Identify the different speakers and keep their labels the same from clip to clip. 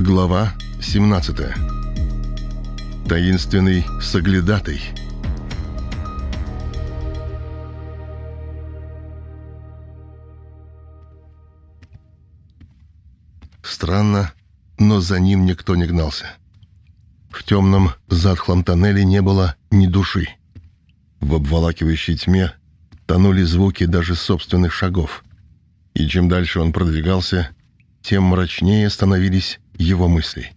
Speaker 1: Глава 17 Таинственный соглядатый Странно, но за ним никто не гнался. В темном затхлом тоннеле не было ни души. В обволакивающей тьме тонули звуки даже собственных шагов. И чем дальше он продвигался, тем мрачнее становились его мысли.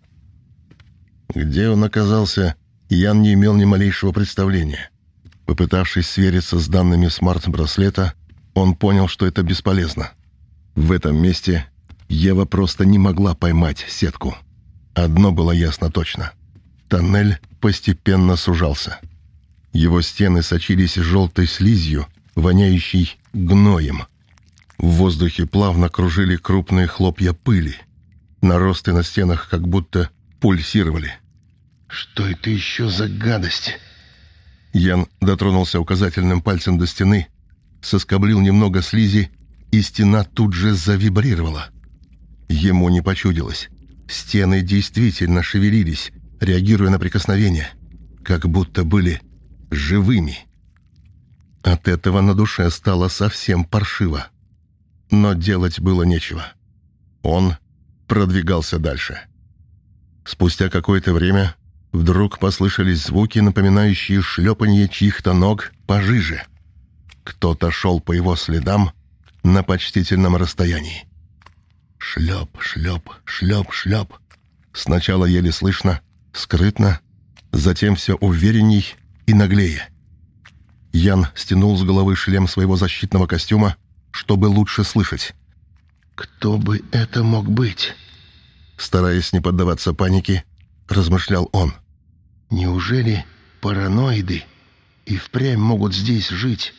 Speaker 1: Где он оказался, Ян не имел ни малейшего представления. Попытавшись свериться с данными смарт-браслета, он понял, что это бесполезно. В этом месте Ева просто не могла поймать сетку. Одно было ясно точно. Тоннель постепенно сужался. Его стены сочились желтой слизью, воняющей гноем. В воздухе плавно кружили крупные хлопья пыли. Наросты на стенах как будто пульсировали.
Speaker 2: «Что это еще за гадость?»
Speaker 1: Ян дотронулся указательным пальцем до стены, соскоблил немного слизи, и стена тут же завибрировала. Ему не почудилось. Стены действительно шевелились, реагируя на прикосновение, как будто были живыми. От этого на душе стало совсем паршиво. Но делать было нечего. Он продвигался дальше. Спустя какое-то время вдруг послышались звуки, напоминающие шлепанье чьих-то ног пожиже. Кто-то шел по его следам на почтительном расстоянии. Шлеп, шлеп, шлеп, шлеп. Сначала еле слышно, скрытно, затем все уверенней и наглее. Ян стянул с головы шлем своего защитного костюма, чтобы лучше слышать.
Speaker 2: «Кто бы это мог быть?»
Speaker 1: Стараясь не поддаваться панике, размышлял он.
Speaker 2: «Неужели параноиды и впрямь могут здесь жить?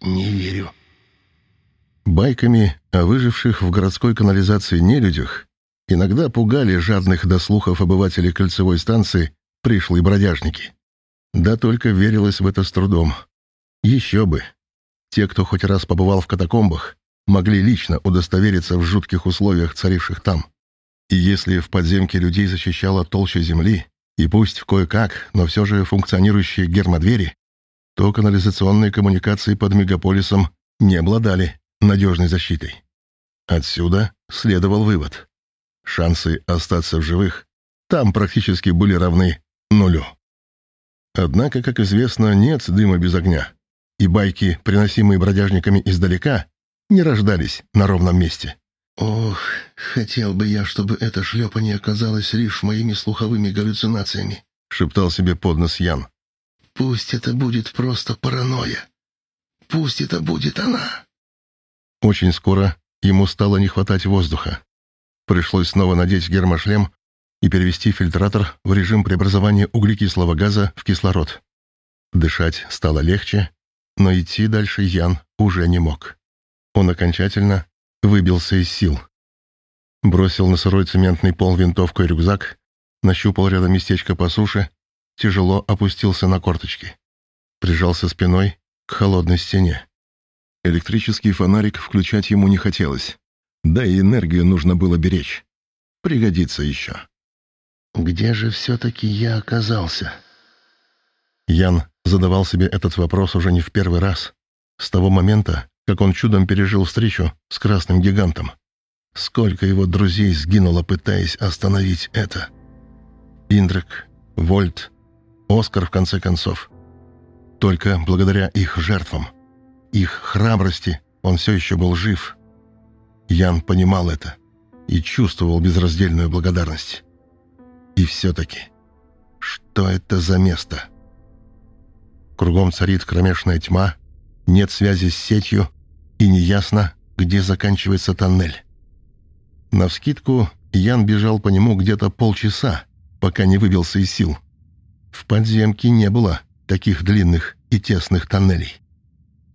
Speaker 2: Не верю».
Speaker 1: Байками о выживших в городской канализации нелюдях иногда пугали жадных до слухов обывателей кольцевой станции пришлые бродяжники. Да только верилось в это с трудом. Еще бы. Те, кто хоть раз побывал в катакомбах, могли лично удостовериться в жутких условиях, царивших там. И если в подземке людей защищала толща земли, и пусть кое-как, но все же функционирующие гермодвери, то канализационные коммуникации под мегаполисом не обладали надежной защитой. Отсюда следовал вывод. Шансы остаться в живых там практически были равны нулю. Однако, как известно, нет дыма без огня, и байки, приносимые бродяжниками издалека, не рождались на ровном месте.
Speaker 2: «Ох, хотел бы я, чтобы это шлепание оказалось лишь моими слуховыми галлюцинациями», —
Speaker 1: шептал себе под нос Ян.
Speaker 2: «Пусть это будет просто паранойя. Пусть это будет она».
Speaker 1: Очень скоро ему стало не хватать воздуха. Пришлось снова надеть гермошлем и перевести фильтратор в режим преобразования углекислого газа в кислород. Дышать стало легче, но идти дальше Ян уже не мог. Он окончательно выбился из сил. Бросил на сырой цементный пол винтовку и рюкзак, нащупал рядом местечко по суше, тяжело опустился на корточки. Прижался спиной к холодной стене. Электрический фонарик включать ему не хотелось. Да и энергию нужно было беречь. Пригодится еще.
Speaker 2: «Где же все-таки я оказался?»
Speaker 1: Ян задавал себе этот вопрос уже не в первый раз. С того момента, как он чудом пережил встречу с красным гигантом. Сколько его друзей сгинуло, пытаясь остановить это. Индрек, Вольт, Оскар, в конце концов. Только благодаря их жертвам — их храбрости он все еще был жив. Ян понимал это и чувствовал безраздельную благодарность. И все-таки, что это за место? Кругом царит кромешная тьма, нет связи с сетью, и неясно, где заканчивается тоннель. Навскидку Ян бежал по нему где-то полчаса, пока не выбился из сил. В подземке не было таких длинных и тесных тоннелей.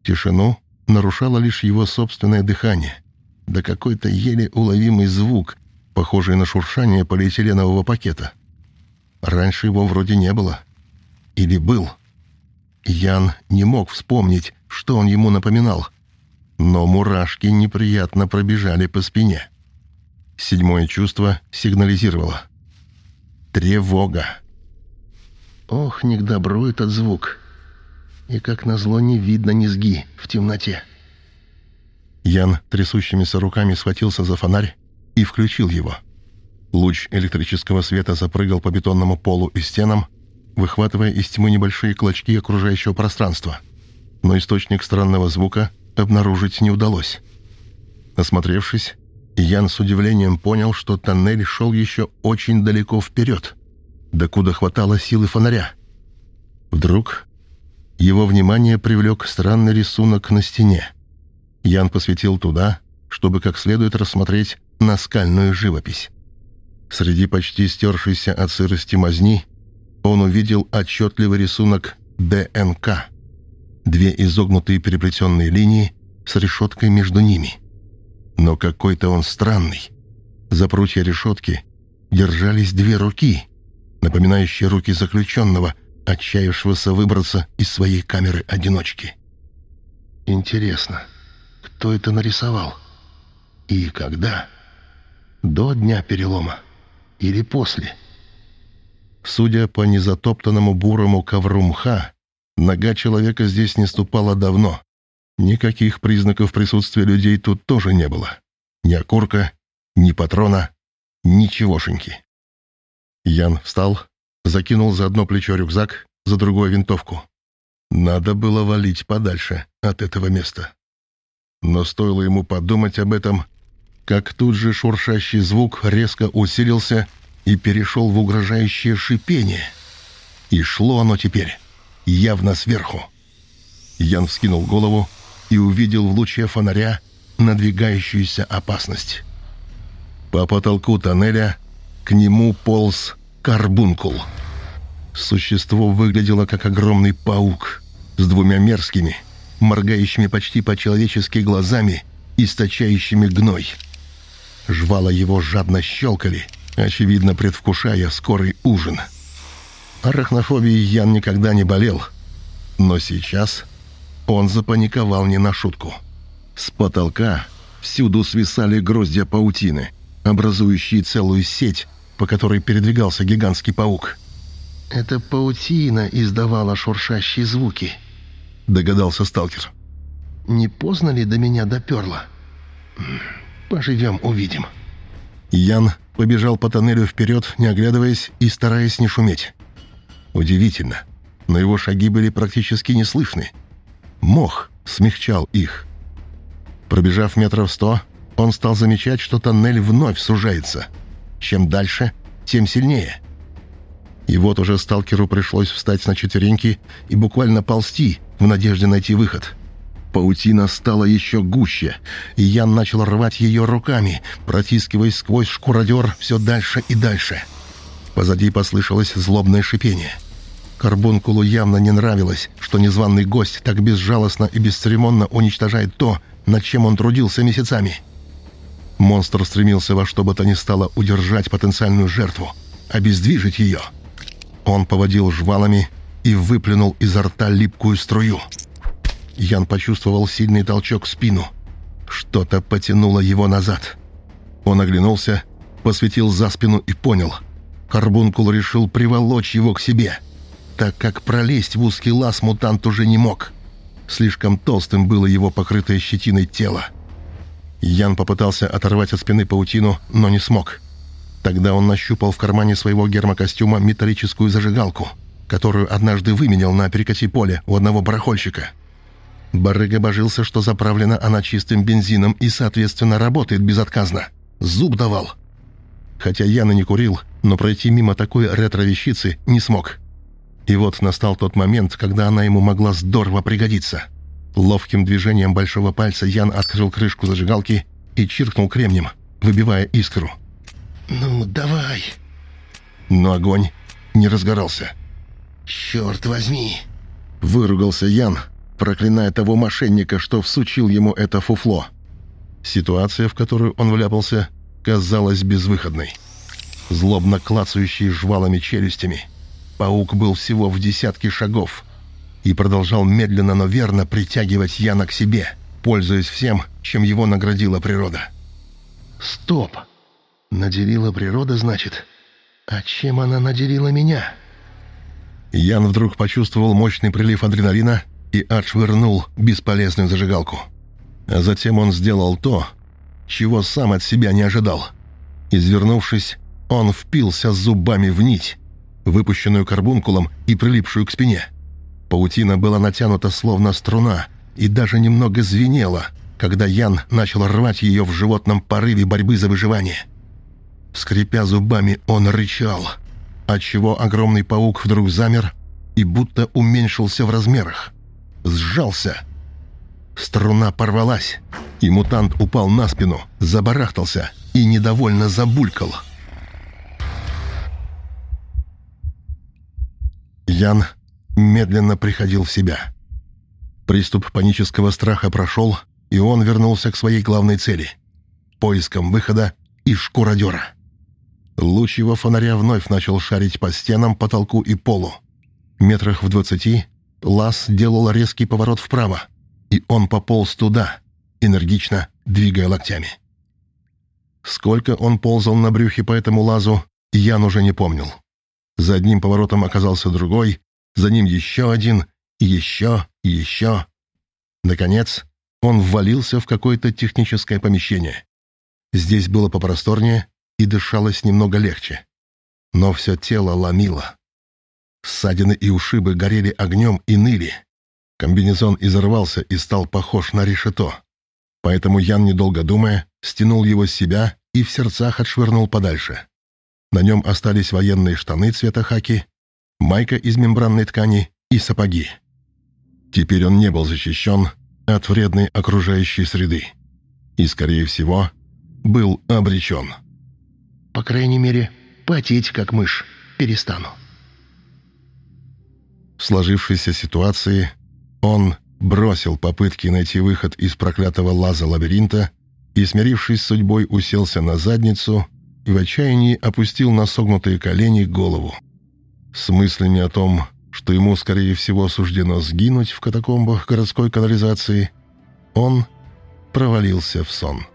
Speaker 1: Тишину нарушало лишь его собственное дыхание, да какой-то еле уловимый звук, похожий на шуршание полиэтиленового пакета. Раньше его вроде не было. Или был. Ян не мог вспомнить, что он ему напоминал. Но мурашки неприятно пробежали по спине. Седьмое чувство сигнализировало. Тревога.
Speaker 2: Ох, не к добру этот звук. И как назло не видно низги в темноте.
Speaker 1: Ян трясущимися руками схватился за фонарь и включил его. Луч электрического света запрыгал по бетонному полу и стенам, выхватывая из тьмы небольшие клочки окружающего пространства. Но источник странного звука обнаружить не удалось. Осмотревшись, Ян с удивлением понял, что тоннель шел еще очень далеко вперед, докуда хватало силы фонаря. Вдруг его внимание привлек странный рисунок на стене. Ян посветил туда, чтобы как следует рассмотреть наскальную живопись. Среди почти стершейся от сырости мазни он увидел отчетливый рисунок ДНК. Две изогнутые переплетенные линии с решеткой между ними. Но какой-то он странный. За прутья решетки держались две руки, напоминающие руки заключенного, отчаявшегося выбраться из своей камеры-одиночки.
Speaker 2: Интересно, кто это нарисовал? И когда? До дня перелома или после?
Speaker 1: Судя по незатоптанному бурому ковру мха, нога человека здесь не ступала давно. Никаких признаков присутствия людей тут тоже не было. Ни окурка, ни патрона, ничегошеньки. Ян встал, закинул за одно плечо рюкзак, за другое винтовку. Надо было валить подальше от этого места. Но стоило ему подумать об этом, как тут же шуршащий звук резко усилился и перешел в угрожающее шипение. И шло оно теперь явно сверху. Ян вскинул голову и увидел в луче фонаря надвигающуюся опасность. По потолку тоннеля к нему полз карбункул. Существо выглядело как огромный паук с двумя мерзкими, моргающими почти по-человечески глазами, источающими гной. Жвала его жадно щелкали, очевидно предвкушая скорый ужин. Арахнофобией Ян никогда не болел, но сейчас он запаниковал не на шутку. С потолка всюду свисали гроздья паутины, образующие целую сеть, по которой передвигался гигантский паук.
Speaker 2: «Это паутина издавала шуршащие звуки», — догадался сталкер. «Не поздно ли до меня доперло? Поживем, увидим».
Speaker 1: Ян побежал по тоннелю вперед, не оглядываясь и стараясь не шуметь. Удивительно, но его шаги были практически неслышны. Мох смягчал их. Пробежав метров сто, он стал замечать, что тоннель вновь сужается. Чем дальше, тем сильнее. И вот уже сталкеру пришлось встать на четвереньки и буквально ползти в надежде найти выход. Паутина стала еще гуще, и Ян начал рвать ее руками, протискиваясь сквозь шкуродер все дальше и дальше. Позади послышалось злобное шипение. Карбункулу явно не нравилось, что незваный гость так безжалостно и бесцеремонно уничтожает то, над чем он трудился месяцами. Монстр стремился во что бы то ни стало удержать потенциальную жертву, обездвижить ее. Он поводил жвалами и выплюнул изо рта липкую струю. Ян почувствовал сильный толчок в спину. Что-то потянуло его назад. Он оглянулся, посветил за спину и понял. Карбункул решил приволочь его к себе, так как пролезть в узкий лаз мутант уже не мог. Слишком толстым было его покрытое щетиной тело. Ян попытался оторвать от спины паутину, но не смог. Тогда он нащупал в кармане своего гермокостюма металлическую зажигалку, которую однажды выменял на перекати поле у одного барахольщика. Барыга божился, что заправлена она чистым бензином и, соответственно, работает безотказно. Зуб давал. Хотя Ян и не курил, но пройти мимо такой ретро-вещицы не смог. И вот настал тот момент, когда она ему могла здорово пригодиться. Ловким движением большого пальца Ян открыл крышку зажигалки и чиркнул кремнем, выбивая искру.
Speaker 2: «Ну, давай!»
Speaker 1: Но огонь не разгорался.
Speaker 2: «Черт возьми!»
Speaker 1: Выругался Ян, проклиная того мошенника, что всучил ему это фуфло. Ситуация, в которую он вляпался, казалась безвыходной. Злобно клацающие жвалами челюстями — Паук был всего в десятке шагов и продолжал медленно, но верно притягивать Яна к себе, пользуясь всем, чем его наградила природа.
Speaker 2: «Стоп! Наделила природа, значит? А чем она наделила меня?»
Speaker 1: Ян вдруг почувствовал мощный прилив адреналина и отшвырнул бесполезную зажигалку. А затем он сделал то, чего сам от себя не ожидал. Извернувшись, он впился зубами в нить, выпущенную карбункулом и прилипшую к спине. Паутина была натянута словно струна и даже немного звенела, когда Ян начал рвать ее в животном порыве борьбы за выживание. Скрипя зубами, он рычал, отчего огромный паук вдруг замер и будто уменьшился в размерах. Сжался. Струна порвалась, и мутант упал на спину, забарахтался и недовольно забулькал. Ян медленно приходил в себя. Приступ панического страха прошел, и он вернулся к своей главной цели — поиском выхода из шкуродера. Луч его фонаря вновь начал шарить по стенам, потолку и полу. Метрах в двадцати лаз делал резкий поворот вправо, и он пополз туда, энергично двигая локтями. Сколько он ползал на брюхе по этому лазу, Ян уже не помнил. За одним поворотом оказался другой, за ним еще один, и еще, и еще. Наконец, он ввалился в какое-то техническое помещение. Здесь было попросторнее и дышалось немного легче. Но все тело ломило. Ссадины и ушибы горели огнем и ныли. Комбинезон изорвался и стал похож на решето. Поэтому Ян, недолго думая, стянул его с себя и в сердцах отшвырнул подальше. На нем остались военные штаны цвета хаки, майка из мембранной ткани и сапоги. Теперь он не был защищен от вредной окружающей среды. И, скорее всего, был обречен.
Speaker 2: «По крайней мере, потеть, как мышь, перестану».
Speaker 1: В сложившейся ситуации он бросил попытки найти выход из проклятого лаза лабиринта и, смирившись с судьбой, уселся на задницу и в отчаянии опустил на согнутые колени голову. С мыслями о том, что ему, скорее всего, суждено сгинуть в катакомбах городской канализации, он провалился в сон.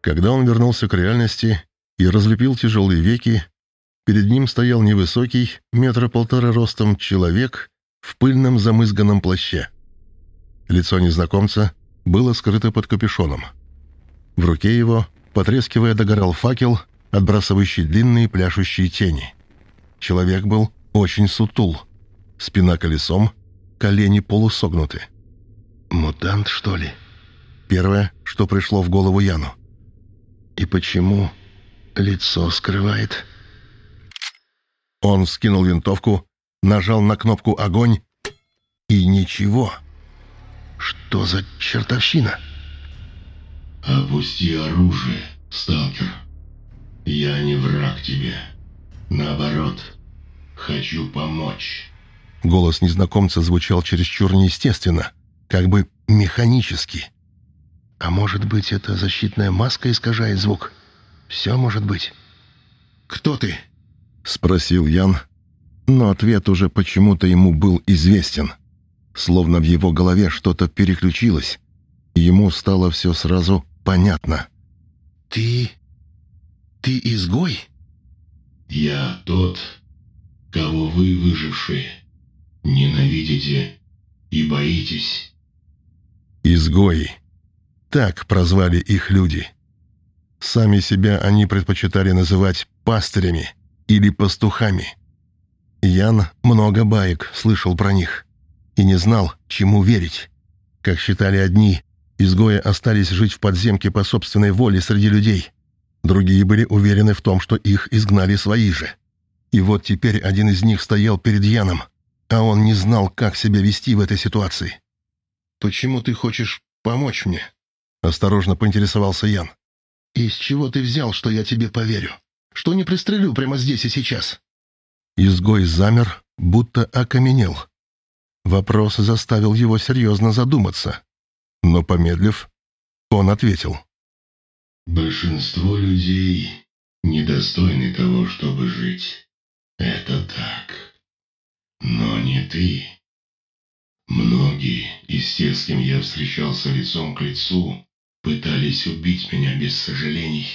Speaker 1: Когда он вернулся к реальности и разлепил тяжелые веки, перед ним стоял невысокий, метра полтора ростом, человек в пыльном замызганном плаще. Лицо незнакомца было скрыто под капюшоном. В руке его, потрескивая, догорал факел, отбрасывающий длинные пляшущие тени. Человек был очень сутул. Спина колесом, колени полусогнуты.
Speaker 2: «Мутант, что ли?»
Speaker 1: Первое, что пришло в голову Яну.
Speaker 2: «И почему лицо скрывает?»
Speaker 1: Он скинул винтовку, нажал на кнопку «Огонь» и ничего.
Speaker 2: Что за чертовщина?
Speaker 3: «Опусти оружие, сталкер. Я не враг тебе. Наоборот, хочу помочь».
Speaker 1: Голос незнакомца звучал чересчур неестественно, как бы механически.
Speaker 2: «А может быть, эта защитная маска искажает звук? Все может быть».
Speaker 1: «Кто ты?» — спросил Ян, но ответ уже почему-то ему был известен. Словно в его голове что-то переключилось, и ему стало все сразу понятно.
Speaker 2: «Ты... ты изгой?»
Speaker 3: «Я тот, кого вы, выжившие, ненавидите и боитесь».
Speaker 1: «Изгои». Так прозвали их люди. Сами себя они предпочитали называть пастырями или пастухами. Ян много баек слышал про них и не знал, чему верить. Как считали одни, изгои остались жить в подземке по собственной воле среди людей. Другие были уверены в том, что их изгнали свои же. И вот теперь один из них стоял перед Яном, а он не знал, как себя вести в этой ситуации. «Почему ты хочешь помочь мне?» — осторожно поинтересовался Ян. «Из чего ты взял, что я тебе поверю? Что не пристрелю прямо здесь и сейчас?» Изгой замер, будто окаменел — Вопрос заставил его серьезно задуматься. Но, помедлив, он ответил.
Speaker 3: «Большинство людей недостойны того, чтобы жить. Это так. Но не ты. Многие из тех, с кем я встречался лицом к лицу,
Speaker 1: Пытались убить меня без сожалений,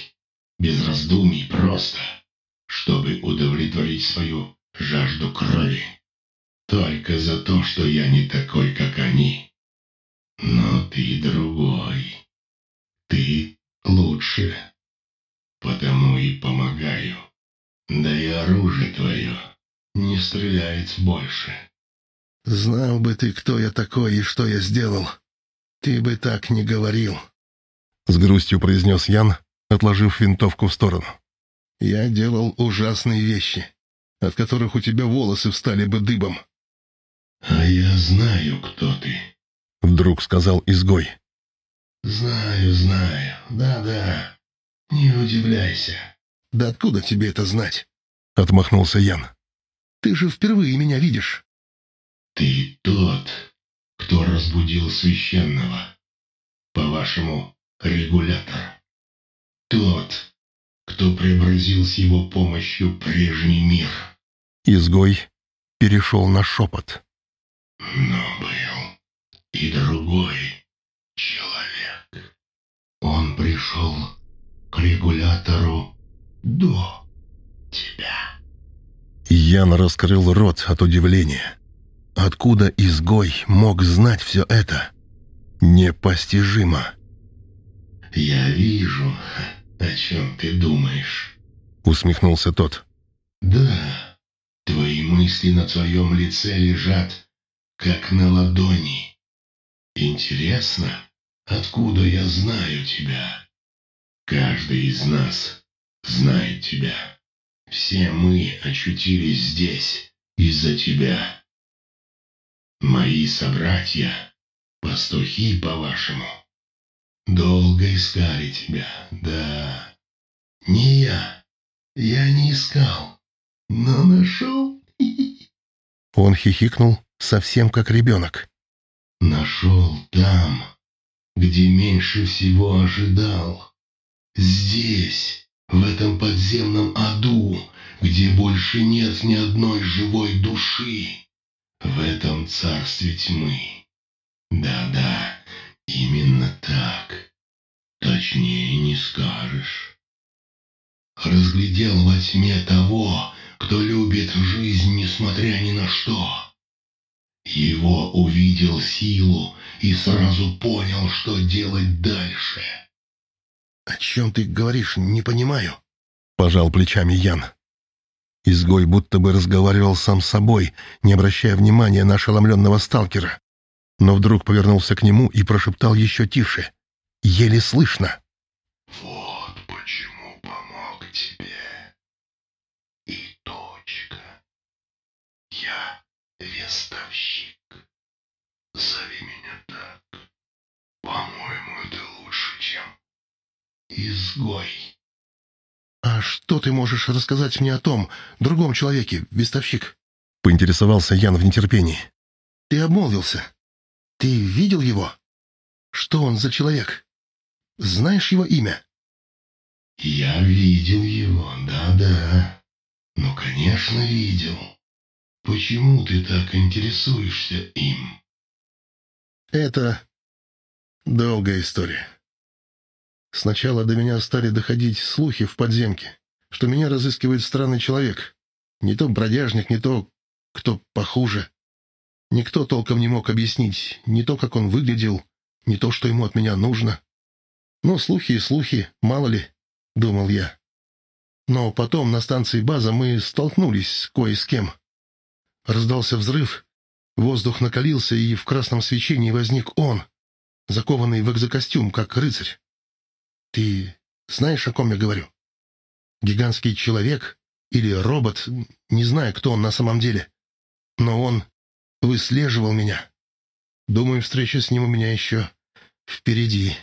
Speaker 1: без раздумий, просто, чтобы удовлетворить свою жажду крови. Только за то, что я не такой, как они. Но ты другой. Ты лучше. Потому и помогаю. Да и оружие твое не стреляет больше.
Speaker 4: Знал бы ты, кто я такой и что я сделал, ты бы так не говорил.
Speaker 5: С грустью произнес Ян, отложив винтовку в сторону.
Speaker 4: Я делал ужасные вещи, от которых у тебя волосы встали бы дыбом.
Speaker 1: А я знаю, кто ты.
Speaker 5: Вдруг сказал изгой.
Speaker 1: Знаю, знаю, да-да. Не удивляйся.
Speaker 4: Да откуда тебе это знать?
Speaker 5: Отмахнулся Ян.
Speaker 4: Ты же впервые меня видишь.
Speaker 1: Ты тот, кто разбудил священного. По-вашему, регулятор. Тот, кто преобразил с его помощью прежний мир.
Speaker 5: Изгой перешел на шепот.
Speaker 1: Но был и другой человек. Он пришел к регулятору до тебя.
Speaker 5: Ян раскрыл рот от удивления. Откуда изгой мог знать все это? Непостижимо.
Speaker 1: «Я вижу, о чем ты думаешь», —
Speaker 5: усмехнулся тот.
Speaker 1: «Да, твои мысли на твоем лице лежат, как на ладони. Интересно, откуда я знаю тебя? Каждый из нас знает тебя. Все мы очутились здесь из-за тебя. Мои собратья, пастухи, по-вашему, долго искали тебя, да. Не я, я не искал, но нашел.
Speaker 5: Он хихикнул, совсем как ребенок.
Speaker 1: Нашел там, где меньше всего ожидал. Здесь, в этом подземном аду, где больше нет ни одной живой души. В этом царстве тьмы. Да-да, именно так. Точнее не скажешь. Разглядел во тьме того, кто любит жизнь, несмотря ни на что. Его увидел силу и сразу понял, что делать дальше.
Speaker 4: «О чем ты говоришь, не понимаю», —
Speaker 5: пожал плечами Ян. Изгой будто бы разговаривал сам с собой, не обращая внимания на ошеломленного сталкера. Но вдруг повернулся к нему и прошептал еще тише. Еле слышно.
Speaker 1: «Вот почему помог тебе. И точка. Я вестовщик. Зови меня так. По-моему, это лучше, чем изгой».
Speaker 4: «А что ты можешь рассказать мне о том, другом человеке, вестовщик?»
Speaker 5: — поинтересовался Ян в нетерпении.
Speaker 4: «Ты обмолвился. Ты видел его? Что он за человек? Знаешь его имя?»
Speaker 1: «Я видел его, да-да. Ну, конечно, видел. Почему ты так интересуешься им?»
Speaker 4: «Это долгая история». Сначала до меня стали доходить слухи в подземке, что меня разыскивает странный человек. Не то бродяжник, не то кто похуже. Никто толком не мог объяснить не то, как он выглядел, не то, что ему от меня нужно. Но слухи и слухи, мало ли, думал я. Но потом на станции база мы столкнулись кое с кем. Раздался взрыв, воздух накалился, и в красном свечении возник он, закованный в экзокостюм, как рыцарь. Ты знаешь, о ком я говорю? Гигантский человек или робот, не знаю, кто он на самом деле. Но он выслеживал меня. Думаю, встреча с ним у меня еще впереди.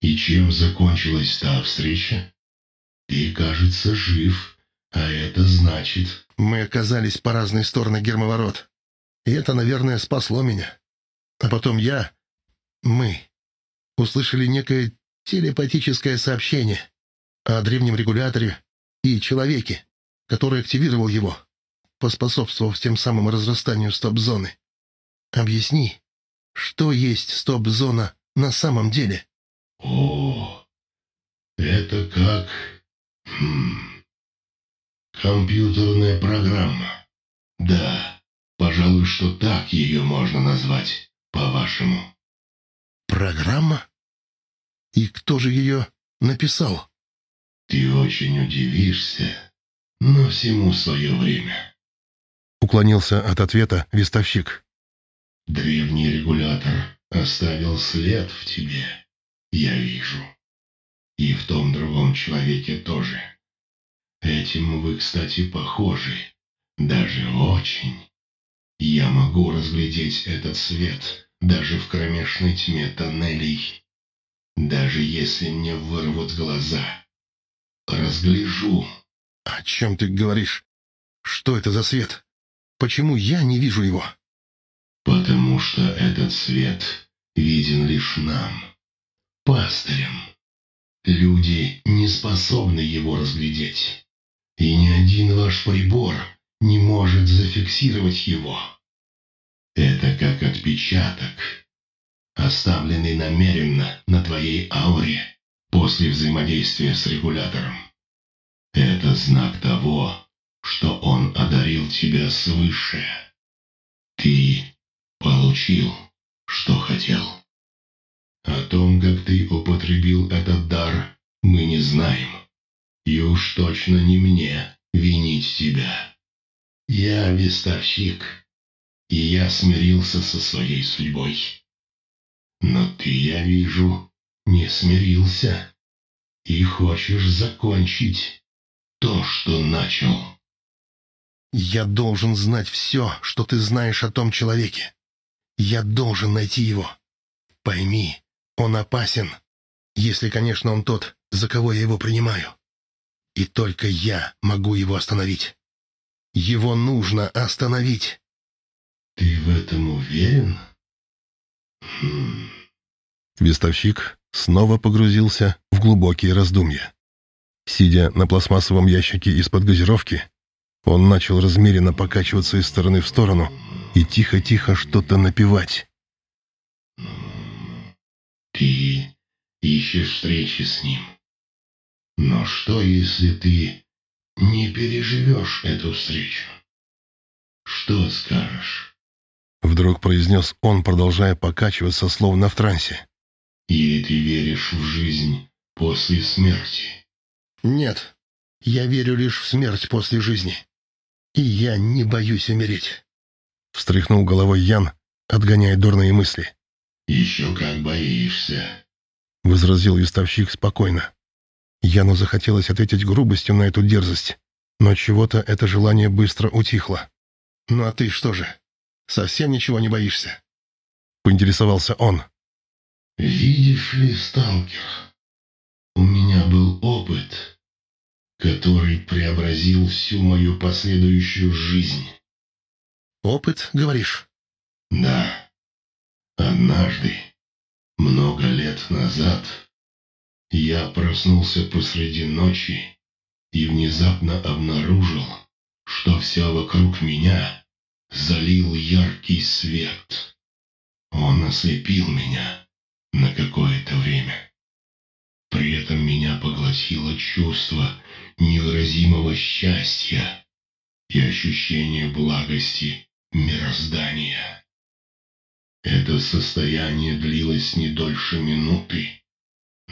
Speaker 1: И чем закончилась та встреча? Ты, кажется, жив, а это значит...
Speaker 4: Мы оказались по разные стороны гермоворот. И это, наверное, спасло меня. А потом я, мы, услышали некое телепатическое сообщение о древнем регуляторе и человеке, который активировал его, поспособствовав тем самым разрастанию стоп-зоны. Объясни, что есть стоп-зона на самом деле?
Speaker 1: О, это как... Хм, компьютерная программа. Да, пожалуй, что так ее можно назвать, по-вашему.
Speaker 6: Программа? И кто же ее написал?
Speaker 1: Ты очень удивишься, но всему свое время.
Speaker 7: Уклонился от ответа вестовщик.
Speaker 1: Древний регулятор оставил след в тебе, я вижу. И в том другом человеке тоже. Этим вы, кстати, похожи. Даже очень. Я могу разглядеть этот свет даже в кромешной тьме тоннелей. Даже если мне вырвут глаза. Разгляжу.
Speaker 6: О чем ты говоришь? Что это за свет? Почему я не вижу его?
Speaker 1: Потому что этот свет виден лишь нам, пастырям. Люди не способны его разглядеть. И ни один ваш прибор не может зафиксировать его. Это как отпечаток, оставленный намеренно на твоей ауре после взаимодействия с регулятором. Это знак того, что он одарил тебя свыше. Ты получил, что хотел. О том, как ты употребил этот дар, мы не знаем. И уж точно не мне винить тебя. Я вестовщик, и я смирился со своей судьбой. Но ты, я вижу, не смирился и хочешь закончить то, что начал.
Speaker 6: Я должен знать все, что ты знаешь о том человеке. Я должен найти его. Пойми, он опасен, если, конечно, он тот, за кого я его принимаю. И только я могу его остановить. Его нужно остановить.
Speaker 1: Ты в этом уверен? Хм.
Speaker 7: Вестовщик снова погрузился в глубокие раздумья. Сидя на пластмассовом ящике из-под газировки, он начал размеренно покачиваться из стороны в сторону и тихо-тихо что-то напевать.
Speaker 1: Ты ищешь встречи с ним. Но что, если ты не переживешь эту встречу? Что скажешь?
Speaker 7: Вдруг произнес он, продолжая покачиваться, словно в трансе.
Speaker 1: Или ты веришь в жизнь после смерти?
Speaker 6: Нет, я верю лишь в смерть после жизни. И я не боюсь умереть.
Speaker 7: Встряхнул головой Ян, отгоняя дурные мысли.
Speaker 1: Еще как боишься.
Speaker 7: Возразил вестовщик спокойно. Яну захотелось ответить грубостью на эту дерзость, но чего-то это желание быстро утихло.
Speaker 6: «Ну а ты что же, совсем ничего не боишься?»
Speaker 7: Поинтересовался он.
Speaker 1: «Видишь ли, сталкер, у меня был опыт, который преобразил всю мою последующую жизнь».
Speaker 6: «Опыт, говоришь?»
Speaker 1: «Да. Однажды, много лет назад, я проснулся посреди ночи и внезапно обнаружил, что все вокруг меня залил яркий свет. Он ослепил меня на какое-то время. При этом меня поглотило чувство невыразимого счастья и ощущение благости мироздания. Это состояние длилось не дольше минуты,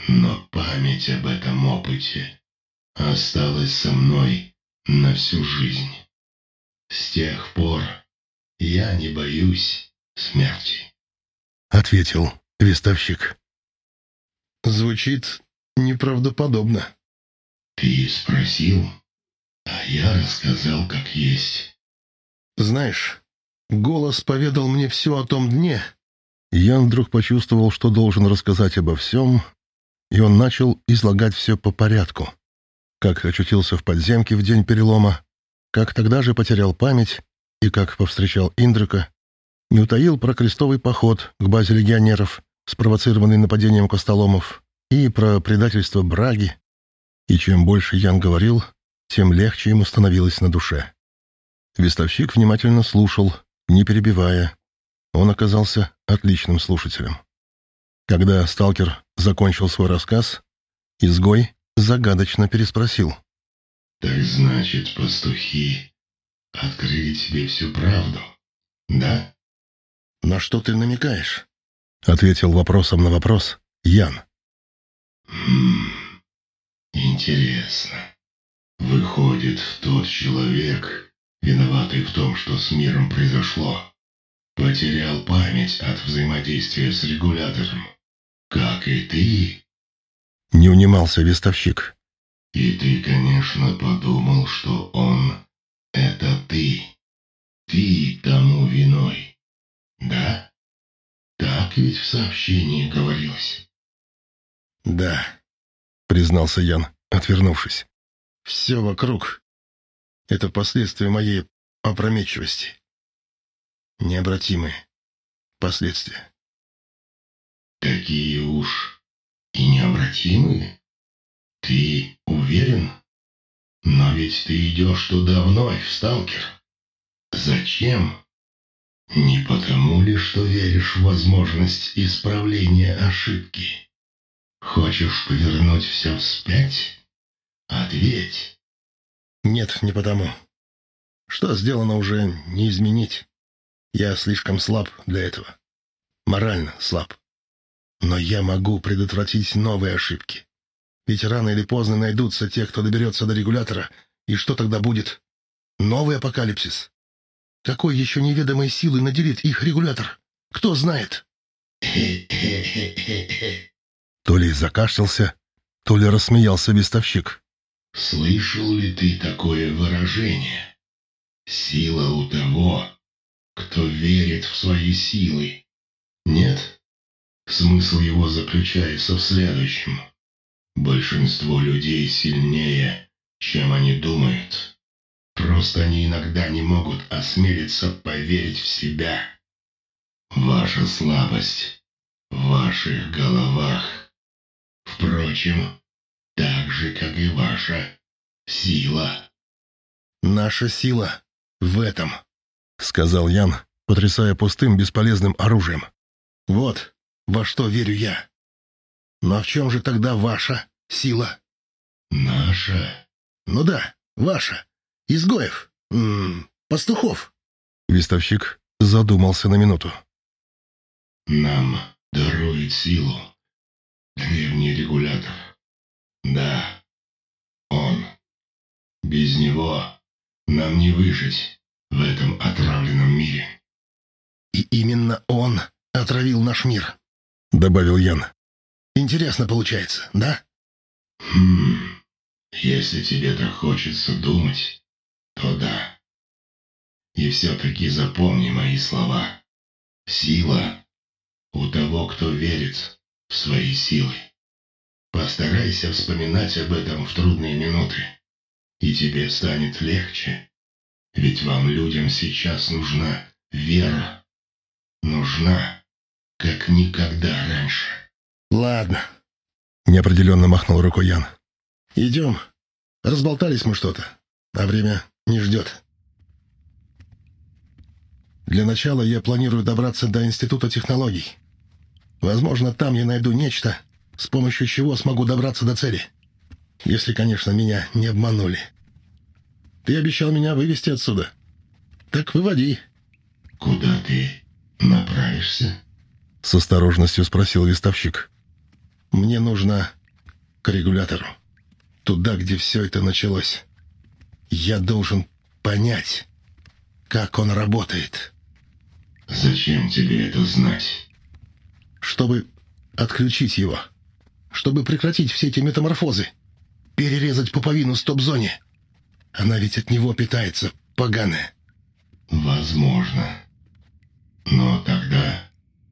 Speaker 1: но память об этом опыте осталась со мной на всю жизнь. С тех пор я не боюсь смерти.
Speaker 7: Ответил вестовщик.
Speaker 6: Звучит неправдоподобно.
Speaker 1: Ты спросил, а я рассказал как есть.
Speaker 6: Знаешь, голос поведал мне все о том дне.
Speaker 7: Ян вдруг почувствовал, что должен рассказать обо всем, и он начал излагать все по порядку. Как очутился в подземке в день перелома, как тогда же потерял память и как повстречал Индрика, не утаил про крестовый поход к базе легионеров, спровоцированный нападением костоломов, и про предательство Браги. И чем больше Ян говорил, тем легче ему становилось на душе. Вестовщик внимательно слушал, не перебивая. Он оказался отличным слушателем.
Speaker 8: Когда сталкер закончил свой рассказ, изгой загадочно переспросил.
Speaker 1: «Так значит, пастухи открыли тебе всю правду, да?»
Speaker 9: «На что ты намекаешь?»
Speaker 8: — ответил вопросом на вопрос Ян.
Speaker 1: «Хм, интересно. Выходит, тот человек, виноватый в том, что с миром произошло, потерял память от взаимодействия с регулятором, как и ты?»
Speaker 8: Не унимался вестовщик.
Speaker 1: «И ты, конечно, подумал, что он — это ты. Ты тому виной, да?» Так ведь в сообщении говорилось.
Speaker 9: Да,
Speaker 8: признался Ян, отвернувшись.
Speaker 9: Все вокруг — это последствия моей опрометчивости. Необратимые последствия.
Speaker 1: Такие уж и необратимые? Ты уверен? Но ведь ты идешь туда вновь, сталкер. Зачем? Не потому ли, что веришь в возможность исправления ошибки? Хочешь повернуть все вспять? Ответь.
Speaker 9: Нет, не потому. Что сделано уже не изменить. Я слишком слаб для этого. Морально слаб. Но я могу предотвратить новые ошибки. Ведь рано или поздно найдутся те, кто доберется до регулятора, и что тогда будет? Новый апокалипсис. Какой еще неведомой силой наделит их регулятор? Кто знает?
Speaker 8: То ли закашлялся, то ли рассмеялся вестовщик.
Speaker 1: «Слышал ли ты такое выражение? Сила у того, кто верит в свои силы. Нет? Смысл его заключается в следующем. Большинство людей сильнее, чем они думают. Просто они иногда не могут осмелиться поверить в себя. Ваша слабость в ваших головах. Впрочем, так же, как и ваша сила.
Speaker 9: Наша сила в этом,
Speaker 8: сказал Ян, потрясая пустым бесполезным оружием.
Speaker 9: Вот во что верю я. Но в чем же тогда ваша сила?
Speaker 1: Наша?
Speaker 9: Ну да, ваша. Изгоев. М -м, пастухов.
Speaker 8: Вестовщик задумался на минуту.
Speaker 1: Нам дарует силу древний регулятор. Да, он. Без него нам не выжить в этом отравленном мире.
Speaker 9: И именно он отравил наш мир,
Speaker 8: добавил Ян.
Speaker 9: Интересно получается, да?
Speaker 1: Хм, если тебе так хочется думать, то да. И все-таки запомни мои слова. Сила у того, кто верит в свои силы. Постарайся вспоминать об этом в трудные минуты, и тебе станет легче. Ведь вам, людям, сейчас нужна вера. Нужна, как никогда раньше.
Speaker 9: Ладно.
Speaker 8: Неопределенно махнул рукой Ян.
Speaker 9: Идем. Разболтались мы что-то, а время не ждет. Для начала я планирую добраться до Института технологий. Возможно, там я найду нечто, с помощью чего смогу добраться до цели. Если, конечно, меня не обманули. Ты обещал меня вывести отсюда. Так выводи.
Speaker 1: Куда ты направишься?
Speaker 8: С осторожностью спросил вестовщик.
Speaker 9: Мне нужно к регулятору. Туда, где все это началось. Я должен понять, как он работает.
Speaker 1: Зачем тебе это знать?
Speaker 9: Чтобы отключить его. Чтобы прекратить все эти метаморфозы. Перерезать пуповину стоп-зоне. Она ведь от него питается, поганая.
Speaker 1: Возможно. Но тогда...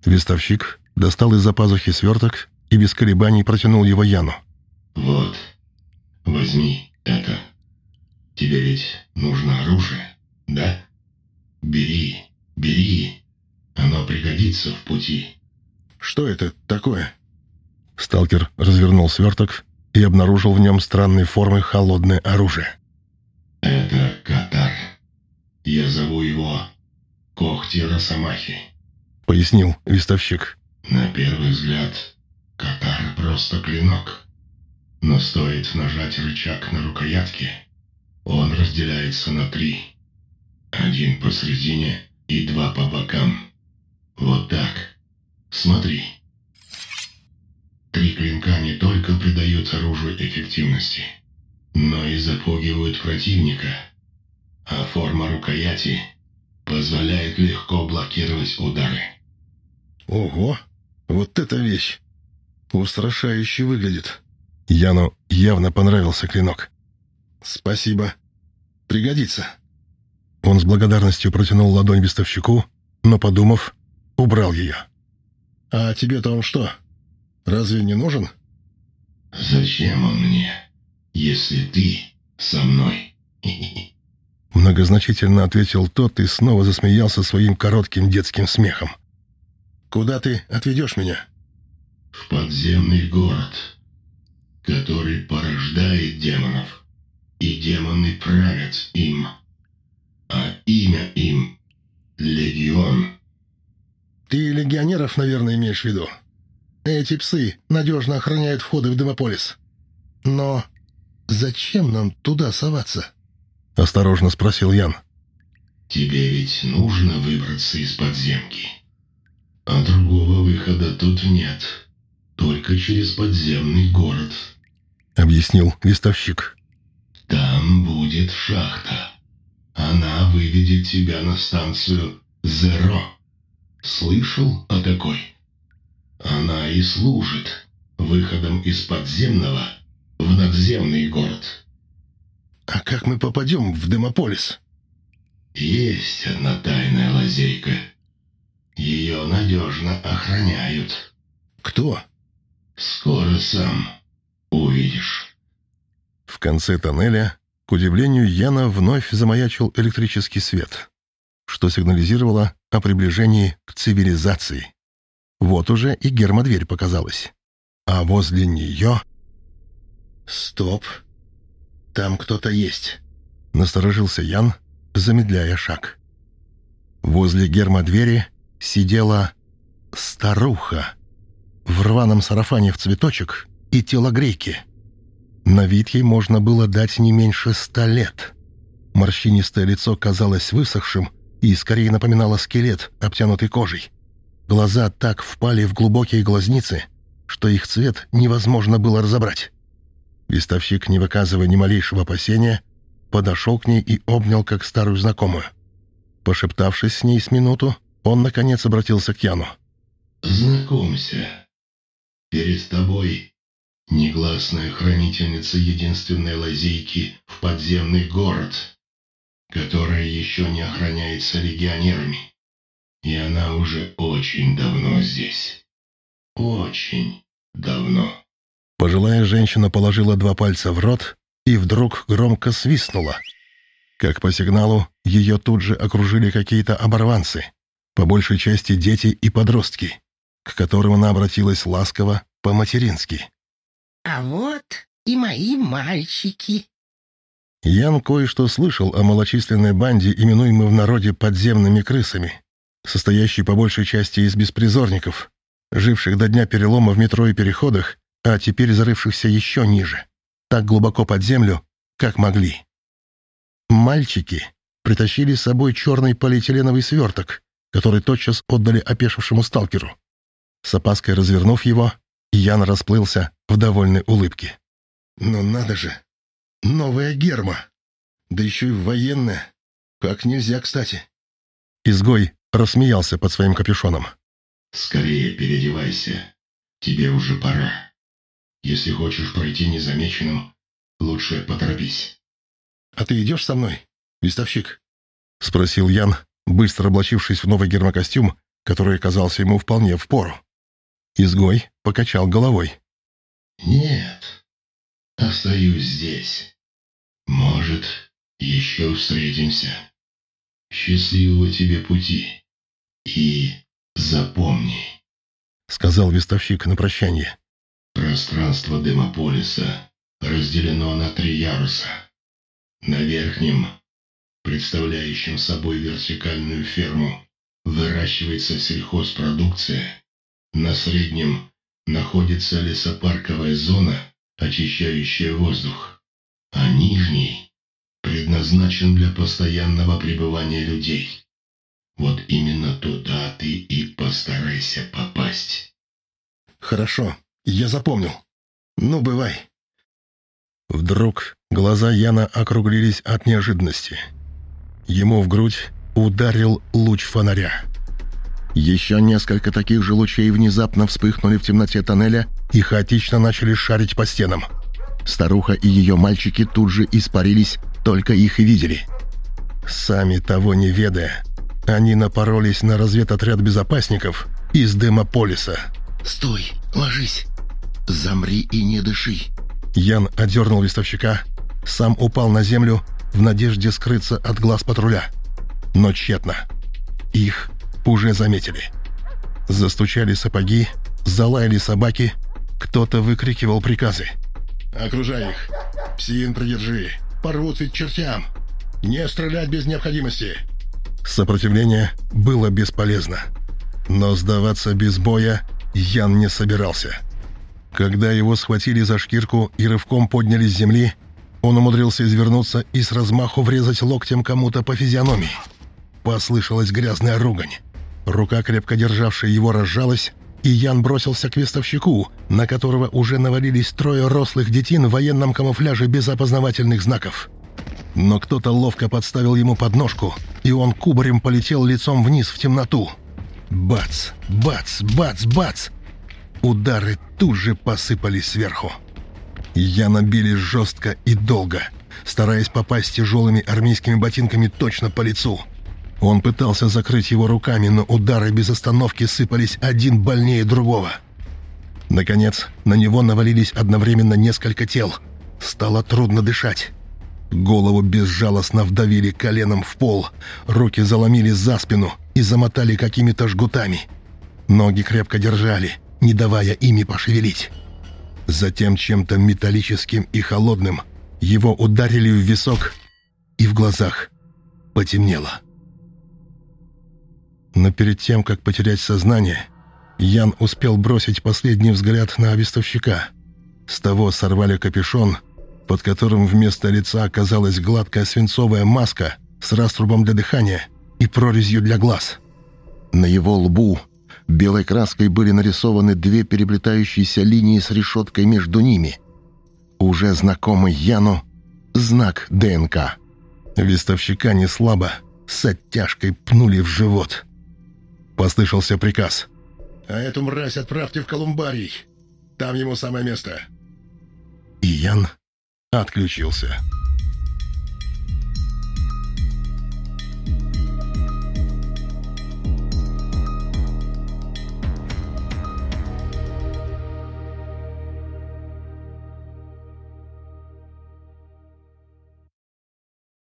Speaker 8: Вестовщик достал из-за пазухи сверток и без колебаний протянул его Яну.
Speaker 1: Вот, возьми это. Тебе ведь нужно оружие, да? Бери, бери. Оно пригодится в пути.
Speaker 9: Что это такое?
Speaker 8: Сталкер развернул сверток и обнаружил в нем странной формы холодное оружие.
Speaker 1: Это катар. Я зову его Когти Росомахи.
Speaker 8: Пояснил вестовщик.
Speaker 3: На первый взгляд, катар просто клинок. Но стоит нажать рычаг на рукоятке, он разделяется на три. Один посредине и два по бокам. Вот так. Смотри. Три клинка не только придают оружию эффективности, но и запугивают противника, а форма рукояти позволяет легко блокировать удары.
Speaker 2: Ого, вот эта вещь! Устрашающе выглядит.
Speaker 1: Яну явно понравился клинок.
Speaker 2: Спасибо. Пригодится.
Speaker 1: Он с благодарностью протянул ладонь вестовщику, но, подумав, убрал ее.
Speaker 2: «А тебе-то он что, разве не нужен?»
Speaker 3: «Зачем он мне, если ты со мной?»
Speaker 1: Многозначительно ответил тот и снова засмеялся своим коротким детским смехом.
Speaker 2: «Куда ты отведешь меня?»
Speaker 3: «В подземный город, который порождает демонов, и демоны правят им, а имя им — Легион».
Speaker 2: «Ты легионеров, наверное, имеешь в виду? Эти псы надежно охраняют входы в Демополис. Но зачем нам туда соваться?»
Speaker 1: — осторожно спросил Ян.
Speaker 3: «Тебе ведь нужно выбраться из подземки. А другого выхода тут нет. Только через подземный город», —
Speaker 1: объяснил листовщик.
Speaker 3: «Там будет шахта. Она выведет тебя на станцию Зеро. Слышал о такой? Она и служит выходом из подземного в надземный город».
Speaker 2: «А как мы попадем в Демополис?»
Speaker 3: «Есть одна тайная лазейка. Ее надежно охраняют».
Speaker 2: «Кто?»
Speaker 3: «Скоро сам увидишь».
Speaker 1: В конце тоннеля, к удивлению Яна, вновь замаячил электрический свет, что сигнализировало о приближении к цивилизации. Вот уже и гермодверь показалась. А возле нее...
Speaker 2: «Стоп!» «Там кто-то есть», —
Speaker 1: насторожился Ян, замедляя шаг. Возле гермодвери сидела старуха в рваном сарафане в цветочек и телогрейке. На вид ей можно было дать не меньше ста лет. Морщинистое лицо казалось высохшим и скорее напоминало скелет, обтянутый кожей. Глаза так впали в глубокие глазницы, что их цвет невозможно было разобрать. Вестовщик, не выказывая ни малейшего опасения, подошел к ней и обнял как старую знакомую. Пошептавшись с ней с минуту, он, наконец, обратился к Яну.
Speaker 3: «Знакомься. Перед тобой негласная хранительница единственной лазейки в подземный город, которая еще не охраняется легионерами. И она уже очень давно здесь. Очень давно».
Speaker 1: Пожилая женщина положила два пальца в рот и вдруг громко свистнула. Как по сигналу, ее тут же окружили какие-то оборванцы, по большей части дети и подростки, к которым она обратилась ласково, по-матерински.
Speaker 10: «А вот и мои мальчики».
Speaker 1: Ян кое-что слышал о малочисленной банде, именуемой в народе подземными крысами, состоящей по большей части из беспризорников, живших до дня перелома в метро и переходах а теперь зарывшихся еще ниже, так глубоко под землю, как могли. Мальчики притащили с собой черный полиэтиленовый сверток, который тотчас отдали опешившему сталкеру. С опаской развернув его, Ян расплылся в довольной улыбке.
Speaker 2: «Ну надо же! Новая герма! Да еще и военная! Как нельзя, кстати!»
Speaker 1: Изгой рассмеялся под своим капюшоном.
Speaker 3: «Скорее переодевайся. Тебе уже пора». Если хочешь пройти незамеченным, лучше поторопись.
Speaker 2: «А ты идешь со мной, вестовщик?»
Speaker 1: — спросил Ян, быстро облачившись в новый гермокостюм, который оказался ему вполне в пору. Изгой покачал головой.
Speaker 3: «Нет, остаюсь здесь. Может, еще встретимся. Счастливого тебе пути. И запомни», —
Speaker 1: сказал вестовщик на прощание.
Speaker 3: Пространство Демополиса разделено на три яруса. На верхнем, представляющем собой вертикальную ферму, выращивается сельхозпродукция На среднем находится лесопарковая зона, очищающая воздух, а нижний предназначен для постоянного пребывания людей. Вот именно туда ты и постарайся попасть.
Speaker 2: Хорошо, я запомнил. Ну, бывай.
Speaker 1: Вдруг глаза Яна округлились от неожиданности. Ему в грудь ударил луч фонаря. Еще несколько таких же лучей внезапно вспыхнули в темноте тоннеля и хаотично начали шарить по стенам. Старуха и ее мальчики тут же испарились, только их и видели. Сами того не ведая, они напоролись на разведотряд безопасников из Демополиса.
Speaker 2: «Стой, ложись, замри и не дыши».
Speaker 1: Ян одернул листовщика, сам упал на землю в надежде скрыться от глаз патруля. Но тщетно. Их уже заметили. Застучали сапоги, залаяли собаки, кто-то выкрикивал приказы.
Speaker 2: «Окружай их! Псин придержи! Порвут ведь чертям! Не стрелять без необходимости!»
Speaker 1: Сопротивление было бесполезно. Но сдаваться без боя Ян не собирался. Когда его схватили за шкирку и рывком подняли с земли, он умудрился извернуться и с размаху врезать локтем кому-то по физиономии. Послышалась грязная ругань. Рука, крепко державшая его, разжалась, и Ян бросился к вестовщику, на которого уже навалились трое рослых детин в военном камуфляже без опознавательных знаков. Но кто-то ловко подставил ему подножку, и он кубарем полетел лицом вниз в темноту. Бац, бац, бац, бац! Удары тут же посыпались сверху. Яна били жестко и долго, стараясь попасть тяжелыми армейскими ботинками точно по лицу. Он пытался закрыть его руками, но удары без остановки сыпались один больнее другого. Наконец, на него навалились одновременно несколько тел. Стало трудно дышать. Голову безжалостно вдавили коленом в пол, руки заломили за спину и замотали какими-то жгутами. Ноги крепко держали, не давая ими пошевелить. Затем чем-то металлическим и холодным его ударили в висок и в глазах потемнело. Но перед тем, как потерять сознание, Ян успел бросить последний взгляд на обестовщика. С того сорвали капюшон, под которым вместо лица оказалась гладкая свинцовая маска с раструбом для дыхания и прорезью для глаз. На его лбу белой краской были нарисованы две переплетающиеся линии с решеткой между ними. Уже знакомый Яну знак ДНК. Вестовщика не слабо, с оттяжкой пнули в живот. Послышался приказ.
Speaker 2: «А эту мразь отправьте в Колумбарий. Там ему самое место».
Speaker 1: И Ян отключился.